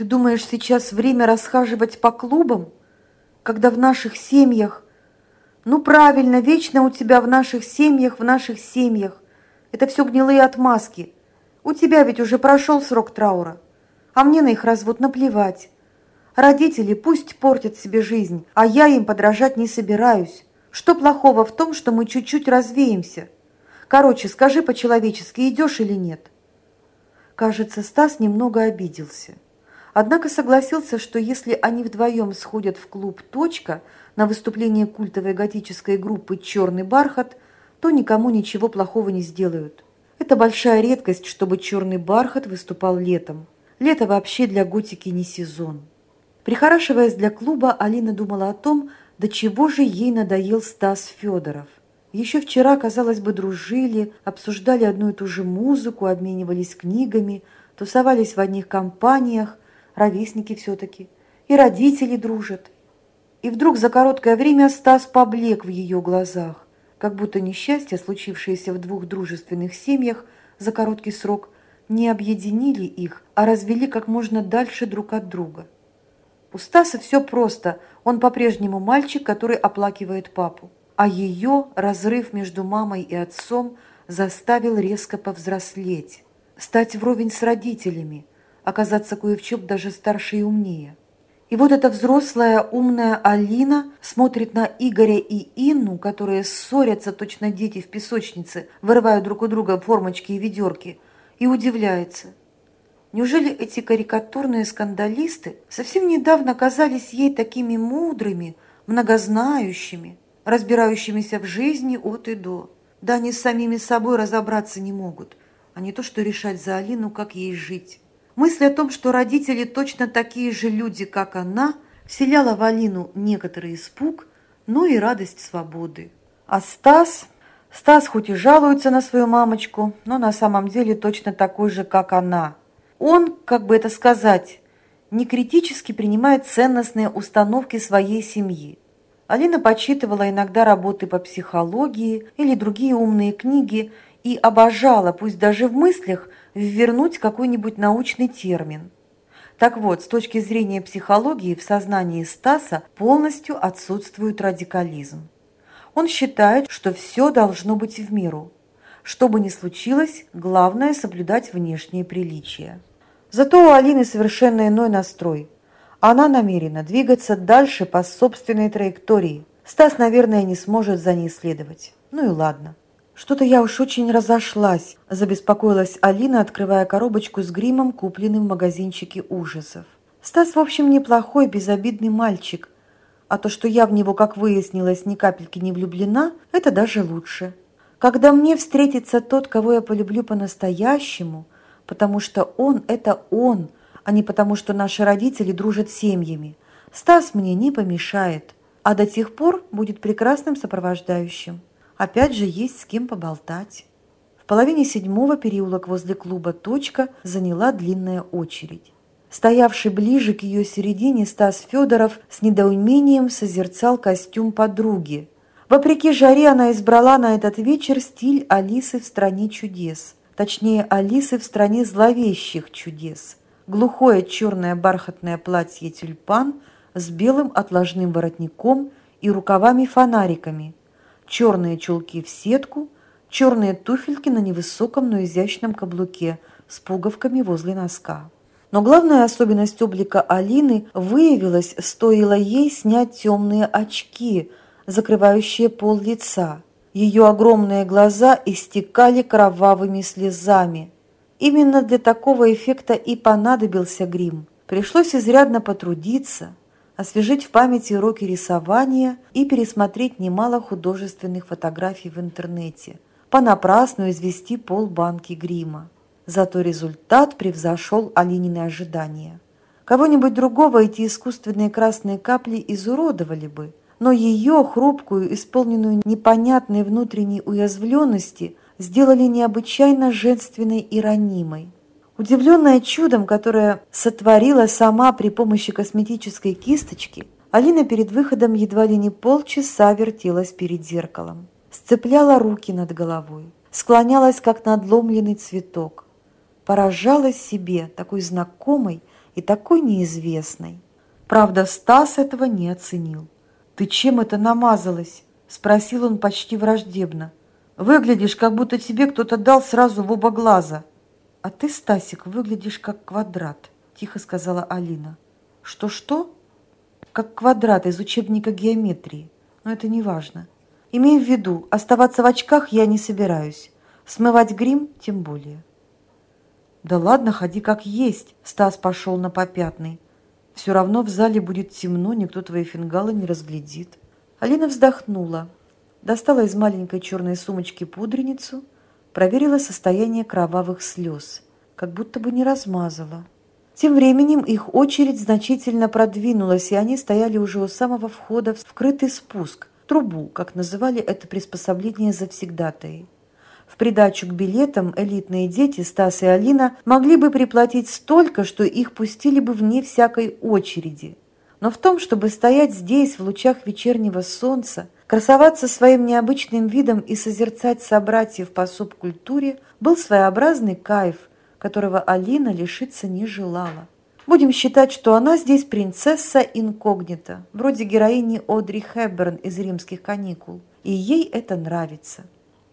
Ты думаешь, сейчас время расхаживать по клубам, когда в наших семьях... Ну, правильно, вечно у тебя в наших семьях, в наших семьях. Это все гнилые отмазки. У тебя ведь уже прошел срок траура. А мне на их развод наплевать. Родители пусть портят себе жизнь, а я им подражать не собираюсь. Что плохого в том, что мы чуть-чуть развеемся? Короче, скажи по-человечески, идешь или нет?» Кажется, Стас немного обиделся. Однако согласился, что если они вдвоем сходят в клуб «Точка» на выступление культовой готической группы «Черный бархат», то никому ничего плохого не сделают. Это большая редкость, чтобы «Черный бархат» выступал летом. Лето вообще для готики не сезон. Прихорашиваясь для клуба, Алина думала о том, до чего же ей надоел Стас Федоров. Еще вчера, казалось бы, дружили, обсуждали одну и ту же музыку, обменивались книгами, тусовались в одних компаниях, ровесники все-таки, и родители дружат. И вдруг за короткое время Стас поблек в ее глазах, как будто несчастье, случившееся в двух дружественных семьях за короткий срок, не объединили их, а развели как можно дальше друг от друга. У Стаса все просто, он по-прежнему мальчик, который оплакивает папу. А ее разрыв между мамой и отцом заставил резко повзрослеть, стать вровень с родителями, оказаться кое в чем даже старше и умнее. И вот эта взрослая умная Алина смотрит на Игоря и Инну, которые ссорятся, точно дети в песочнице, вырывают друг у друга формочки и ведерки, и удивляется. Неужели эти карикатурные скандалисты совсем недавно казались ей такими мудрыми, многознающими? разбирающимися в жизни от и до. Да они с самими собой разобраться не могут, а не то, что решать за Алину, как ей жить. Мысль о том, что родители точно такие же люди, как она, вселяла в Алину некоторый испуг, но и радость свободы. А Стас... Стас хоть и жалуется на свою мамочку, но на самом деле точно такой же, как она. Он, как бы это сказать, не критически принимает ценностные установки своей семьи. Алина почитывала иногда работы по психологии или другие умные книги и обожала, пусть даже в мыслях, ввернуть какой-нибудь научный термин. Так вот, с точки зрения психологии в сознании Стаса полностью отсутствует радикализм. Он считает, что все должно быть в меру. Что бы ни случилось, главное – соблюдать внешние приличия. Зато у Алины совершенно иной настрой – она намерена двигаться дальше по собственной траектории. Стас, наверное, не сможет за ней следовать. Ну и ладно. Что-то я уж очень разошлась, забеспокоилась Алина, открывая коробочку с гримом, купленным в магазинчике ужасов. Стас, в общем, неплохой, безобидный мальчик. А то, что я в него, как выяснилось, ни капельки не влюблена, это даже лучше. Когда мне встретится тот, кого я полюблю по-настоящему, потому что он – это он – а не потому, что наши родители дружат семьями. Стас мне не помешает, а до тех пор будет прекрасным сопровождающим. Опять же, есть с кем поболтать. В половине седьмого переулок возле клуба «Точка» заняла длинная очередь. Стоявший ближе к ее середине Стас Федоров с недоумением созерцал костюм подруги. Вопреки жаре она избрала на этот вечер стиль Алисы в «Стране чудес». Точнее, Алисы в «Стране зловещих чудес» глухое черное бархатное платье тюльпан с белым отложным воротником и рукавами-фонариками, черные чулки в сетку, черные туфельки на невысоком, но изящном каблуке с пуговками возле носка. Но главная особенность облика Алины выявилась, стоило ей снять темные очки, закрывающие пол лица. Ее огромные глаза истекали кровавыми слезами – Именно для такого эффекта и понадобился грим. Пришлось изрядно потрудиться, освежить в памяти уроки рисования и пересмотреть немало художественных фотографий в интернете, понапрасну извести полбанки грима. Зато результат превзошел Алинины ожидания. Кого-нибудь другого эти искусственные красные капли изуродовали бы, но ее, хрупкую, исполненную непонятной внутренней уязвленности, сделали необычайно женственной и ранимой. Удивленная чудом, которое сотворила сама при помощи косметической кисточки, Алина перед выходом едва ли не полчаса вертелась перед зеркалом, сцепляла руки над головой, склонялась, как надломленный цветок. поражалась себе, такой знакомой и такой неизвестной. Правда, Стас этого не оценил. «Ты чем это намазалась?» – спросил он почти враждебно. «Выглядишь, как будто тебе кто-то дал сразу в оба глаза». «А ты, Стасик, выглядишь как квадрат», – тихо сказала Алина. «Что-что?» «Как квадрат из учебника геометрии. Но это не важно. Имей в виду, оставаться в очках я не собираюсь. Смывать грим тем более». «Да ладно, ходи как есть», – Стас пошел на попятный. «Все равно в зале будет темно, никто твои фингалы не разглядит». Алина вздохнула, достала из маленькой черной сумочки пудреницу, проверила состояние кровавых слез, как будто бы не размазала. Тем временем их очередь значительно продвинулась, и они стояли уже у самого входа в скрытый спуск, трубу, как называли это приспособление завсегдатаи. В придачу к билетам элитные дети Стас и Алина могли бы приплатить столько, что их пустили бы вне всякой очереди. Но в том, чтобы стоять здесь в лучах вечернего солнца, Красоваться своим необычным видом и созерцать собратьев по субкультуре был своеобразный кайф, которого Алина лишиться не желала. Будем считать, что она здесь принцесса инкогнита, вроде героини Одри Хэбберн из «Римских каникул», и ей это нравится.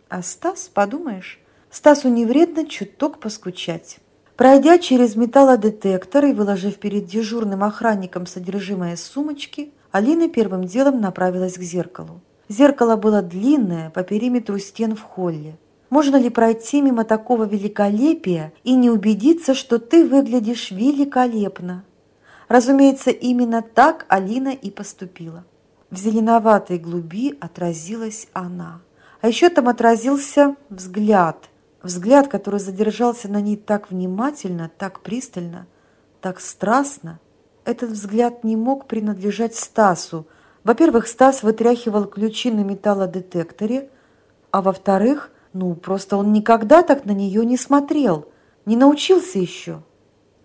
А Стас, подумаешь, Стасу не вредно чуток поскучать. Пройдя через металлодетектор и выложив перед дежурным охранником содержимое сумочки, Алина первым делом направилась к зеркалу. Зеркало было длинное, по периметру стен в холле. Можно ли пройти мимо такого великолепия и не убедиться, что ты выглядишь великолепно? Разумеется, именно так Алина и поступила. В зеленоватой глуби отразилась она. А еще там отразился взгляд. Взгляд, который задержался на ней так внимательно, так пристально, так страстно. Этот взгляд не мог принадлежать Стасу, во-первых, Стас вытряхивал ключи на металлодетекторе, а во-вторых, ну, просто он никогда так на нее не смотрел, не научился еще.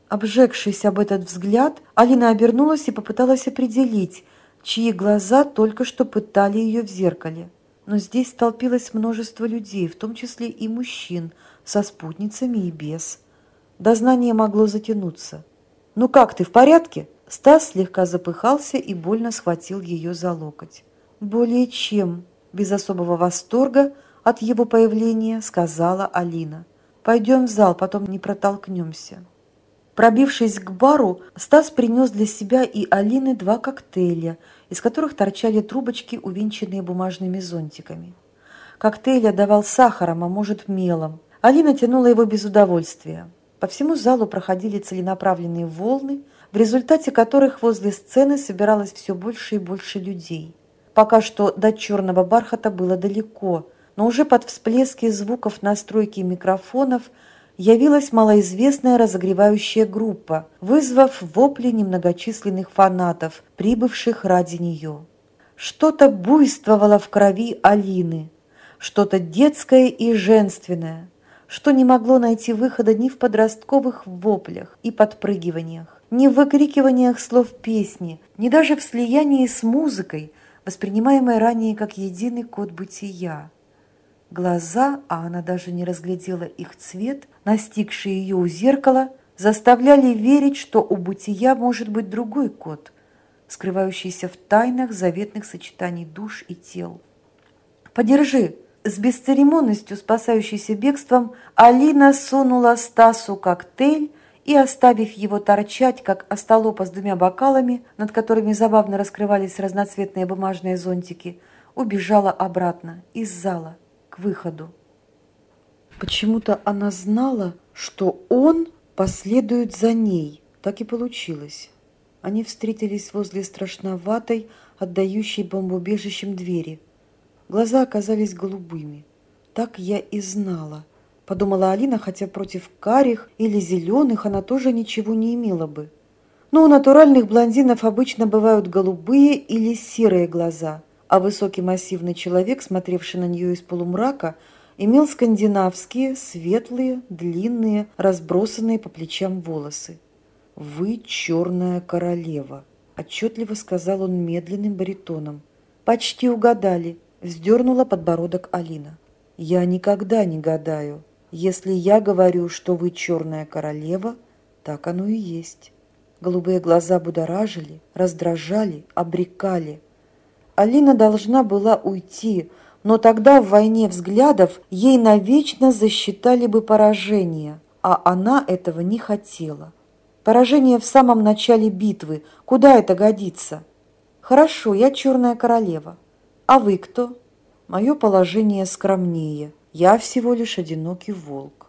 Обжегшись об этот взгляд, Алина обернулась и попыталась определить, чьи глаза только что пытали ее в зеркале. Но здесь столпилось множество людей, в том числе и мужчин, со спутницами и без. Дознание могло затянуться. «Ну как ты, в порядке?» Стас слегка запыхался и больно схватил ее за локоть. «Более чем», – без особого восторга от его появления сказала Алина. «Пойдем в зал, потом не протолкнемся». Пробившись к бару, Стас принес для себя и Алины два коктейля, из которых торчали трубочки, увенчанные бумажными зонтиками. Коктейль отдавал сахаром, а может мелом. Алина тянула его без удовольствия. По всему залу проходили целенаправленные волны, в результате которых возле сцены собиралось все больше и больше людей. Пока что до черного бархата было далеко, но уже под всплески звуков настройки микрофонов явилась малоизвестная разогревающая группа, вызвав вопли немногочисленных фанатов, прибывших ради нее. Что-то буйствовало в крови Алины, что-то детское и женственное, что не могло найти выхода ни в подростковых воплях и подпрыгиваниях ни в выкрикиваниях слов песни, ни даже в слиянии с музыкой, воспринимаемой ранее как единый код бытия. Глаза, а она даже не разглядела их цвет, настигшие ее у зеркала, заставляли верить, что у бытия может быть другой код, скрывающийся в тайнах заветных сочетаний душ и тел. «Подержи!» С бесцеремонностью, спасающейся бегством, Алина сунула Стасу коктейль, и, оставив его торчать, как остолопа с двумя бокалами, над которыми забавно раскрывались разноцветные бумажные зонтики, убежала обратно из зала к выходу. Почему-то она знала, что он последует за ней. Так и получилось. Они встретились возле страшноватой, отдающей бомбоубежищем двери. Глаза оказались голубыми. Так я и знала – подумала Алина, хотя против карих или зеленых она тоже ничего не имела бы. Но у натуральных блондинов обычно бывают голубые или серые глаза, а высокий массивный человек, смотревший на нее из полумрака, имел скандинавские, светлые, длинные, разбросанные по плечам волосы. «Вы черная королева», – отчетливо сказал он медленным баритоном. «Почти угадали», – вздернула подбородок Алина. «Я никогда не гадаю», Если я говорю, что вы черная королева, так оно и есть. Голубые глаза будоражили, раздражали, обрекали. Алина должна была уйти, но тогда в войне взглядов ей навечно засчитали бы поражение, а она этого не хотела. Поражение в самом начале битвы, куда это годится? Хорошо, я черная королева. А вы кто? Мое положение скромнее. Я всего лишь одинокий волк.